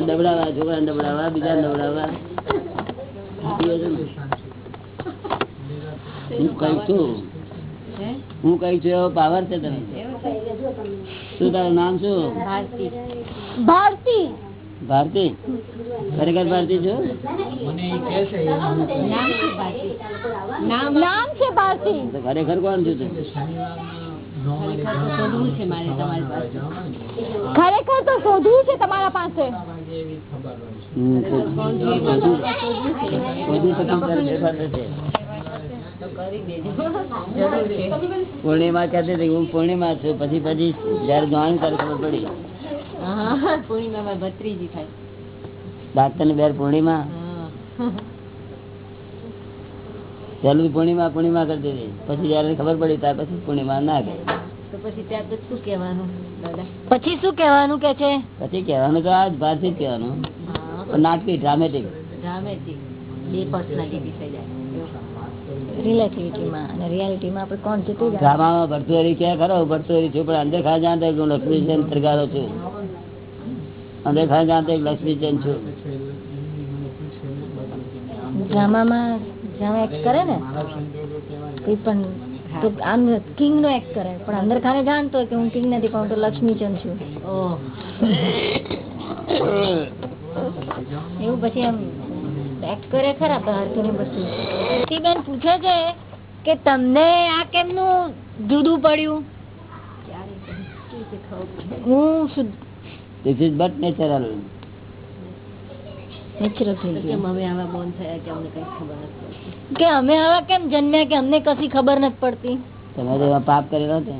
S2: દબડાવા
S1: છોકરા ડબડાવા બીજા ને. હું કઈ છું. હું? કઈ છું એવો પાવર છે તમે શું તારું નામ શું?
S6: ભારતી.
S1: ભારતી. ખરેખર ભારતી છો?
S6: નામ છે ભારતી.
S1: તો ખરેખર કોણ છું તું?
S6: ખરેખર તો શોધવું છે તમારા પાસે.
S1: પૂર્ણિમા કહેતી હતી હું પૂર્ણિમા છું. પછી પછી જયારે જાણ કરે ખબર પડી.
S2: પૂર્ણિમામાં ભત્રીજી થાય.
S1: ડાક્ટરની બેર પૂર્ણિમા? પેલું પૂર્ણિમા પૂર્ણિમા કરતી હતી. પછી જયારે ખબર પડી ત્યાર પછી પૂર્ણિમા ના
S2: કરી પછી શું કેવાનું પછી શું કહેવાનું કે છે?
S1: પછી કેવાનું તો આ ભારથી જ કેવાનું પણ નાટકી ડ્રામેટિક
S2: ડ્રામેટિક બે પર્સનાલિટી થઈ જાય. રિલેટિવિટીમાં અને રિયાલિટીમાં આપણે કોણ છે
S1: ડ્રામામાં ભરતુરી ક્યાં ખરો? ભરતુરી છું પણ અંદર ખાઈ જાણતો હું લક્ષ્મીચંદ સરકારો છું. અંદર ખાઈ જાણતો લક્ષ્મીચંદ છું.
S2: ડ્રામામાં જ્યાં એક્ટ કરે ને પણ તો આમ કિંગ નો એક્ટ કરે. પણ અંદર ખાને જાણતો કે હું કિંગ નથી પણ તો લક્ષ્મીચંદ છું. એવું પછી આમ એક્ટ કરે ખરા બહારથી ને બેન પૂછે છે કે તમને આ કેમનું જુદું પડ્યું? હું શું
S1: this is but natural
S2: natural થઈ ગયું. અમે આવા બોન થયા કે અમને કઈ ખબર નથી? કે અમે આવા કેમ જન્મ્યા કે અમને કશી ખબર નથી પડતી?
S1: તમે તો એવા પાપ કરેલો છે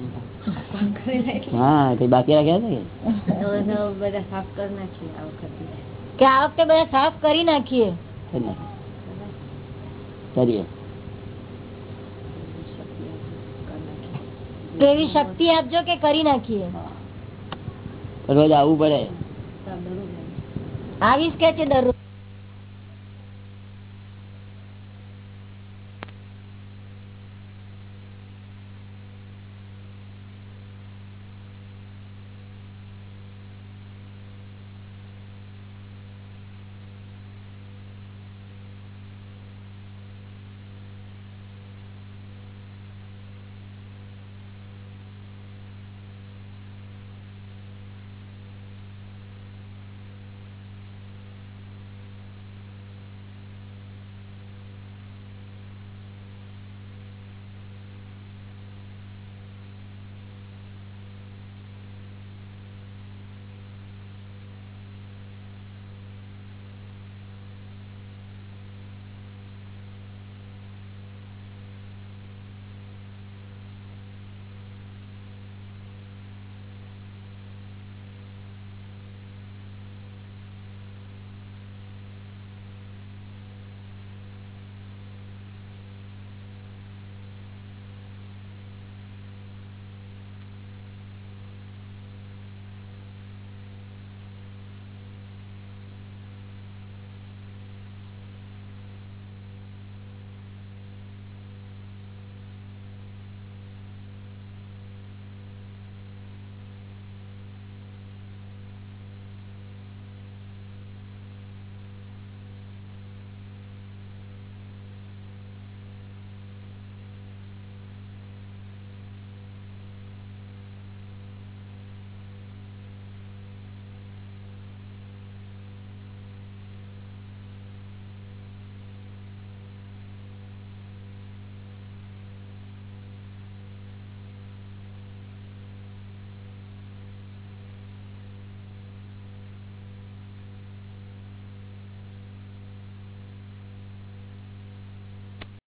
S1: હા કઈ બાકી રાખ્યા છે કે?
S2: બધા સાફ કરી નાખીએ આ વખતે. કે આ વખતે બધા સાફ કરી નાખીએ?
S1: કરી નાખો. કરીએ.
S2: કેવી શક્તિ આપજો કે કરી નાખીએ?
S1: રોજ આવવું પડે.
S2: આવીશ કે છે દરરોજ?